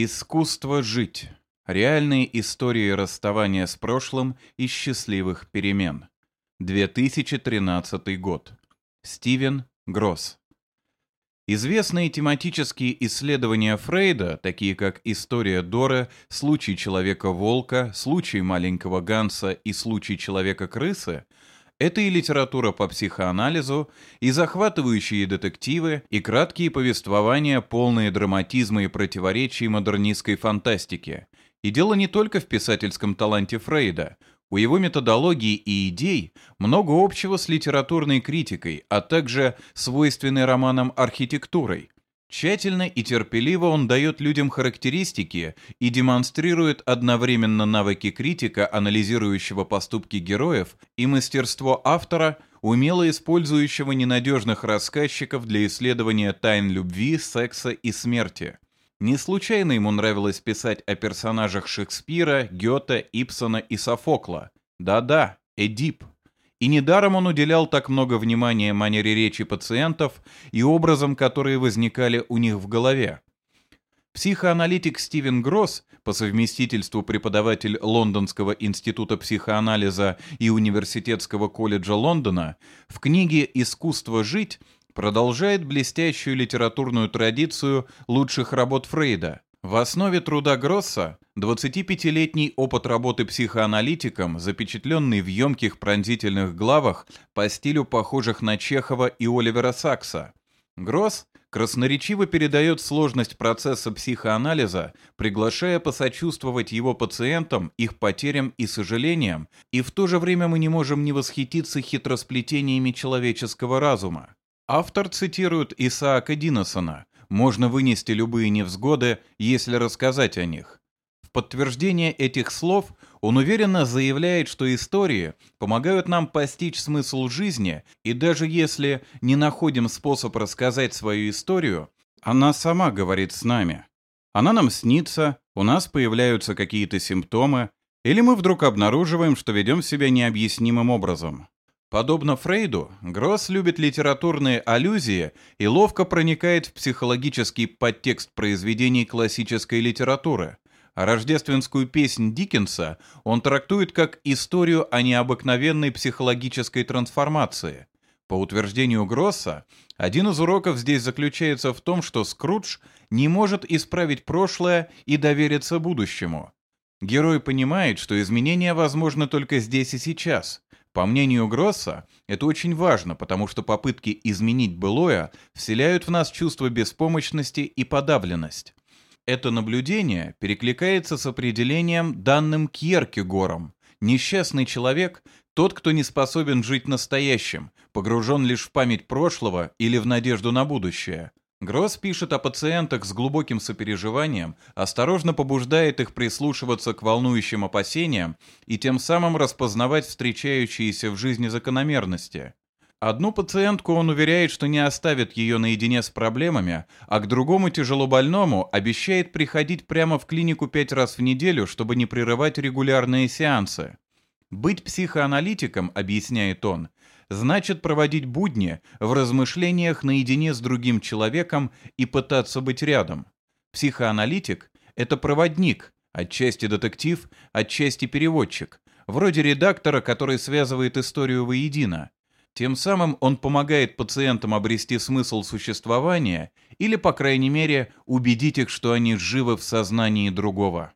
Искусство жить. Реальные истории расставания с прошлым и счастливых перемен. 2013 год. Стивен Гросс. Известные тематические исследования Фрейда, такие как «История Дора», «Случай Человека-волка», «Случай маленького Ганса» и «Случай Человека-крысы», это и литература по психоанализу, и захватывающие детективы, и краткие повествования, полные драматизма и противоречий модернистской фантастики. И дело не только в писательском таланте Фрейда. У его методологии и идей много общего с литературной критикой, а также свойственной романам архитектурой – Тщательно и терпеливо он дает людям характеристики и демонстрирует одновременно навыки критика, анализирующего поступки героев, и мастерство автора, умело использующего ненадежных рассказчиков для исследования тайн любви, секса и смерти. Не случайно ему нравилось писать о персонажах Шекспира, Гёте, Ипсона и Софокла. Да-да, Эдип. И недаром он уделял так много внимания манере речи пациентов и образам, которые возникали у них в голове. Психоаналитик Стивен Гросс, по совместительству преподаватель Лондонского института психоанализа и Университетского колледжа Лондона, в книге «Искусство жить» продолжает блестящую литературную традицию лучших работ Фрейда – в основе труда Гросса 25-летний опыт работы психоаналитиком, запечатленный в емких пронзительных главах по стилю похожих на Чехова и Оливера Сакса. Гросс красноречиво передает сложность процесса психоанализа, приглашая посочувствовать его пациентам, их потерям и сожалениям, и в то же время мы не можем не восхититься хитросплетениями человеческого разума. Автор цитирует Исаака Диносона – можно вынести любые невзгоды, если рассказать о них. В подтверждение этих слов он уверенно заявляет, что истории помогают нам постичь смысл жизни, и даже если не находим способ рассказать свою историю, она сама говорит с нами. Она нам снится, у нас появляются какие-то симптомы, или мы вдруг обнаруживаем, что ведем себя необъяснимым образом. Подобно Фрейду, Гросс любит литературные аллюзии и ловко проникает в психологический подтекст произведений классической литературы. А рождественскую песнь Диккенса он трактует как историю о необыкновенной психологической трансформации. По утверждению Гросса, один из уроков здесь заключается в том, что Скрудж не может исправить прошлое и довериться будущему. Герой понимает, что изменения возможны только здесь и сейчас – по мнению Гросса, это очень важно, потому что попытки изменить былое вселяют в нас чувство беспомощности и подавленность. Это наблюдение перекликается с определением, данным Кьеркегором. Несчастный человек – тот, кто не способен жить настоящим, погружен лишь в память прошлого или в надежду на будущее. Гросс пишет о пациентах с глубоким сопереживанием, осторожно побуждает их прислушиваться к волнующим опасениям и тем самым распознавать встречающиеся в жизни закономерности. Одну пациентку он уверяет, что не оставит ее наедине с проблемами, а к другому тяжелобольному обещает приходить прямо в клинику пять раз в неделю, чтобы не прерывать регулярные сеансы. Быть психоаналитиком, объясняет он, значит проводить будни в размышлениях наедине с другим человеком и пытаться быть рядом. Психоаналитик — это проводник, отчасти детектив, отчасти переводчик, вроде редактора, который связывает историю воедино. Тем самым он помогает пациентам обрести смысл существования или, по крайней мере, убедить их, что они живы в сознании другого.